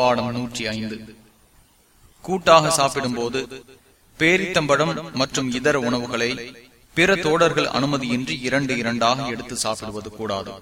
பாடம் நூற்றி ஐந்து. கூட்டாக சாப்பிடும் போது பேரித்தம்பழம் மற்றும் இதர உணவுகளை பிற தோடர்கள் அனுமதியின்றி இரண்டு இரண்டாக எடுத்து சாப்பிடுவது கூடாது.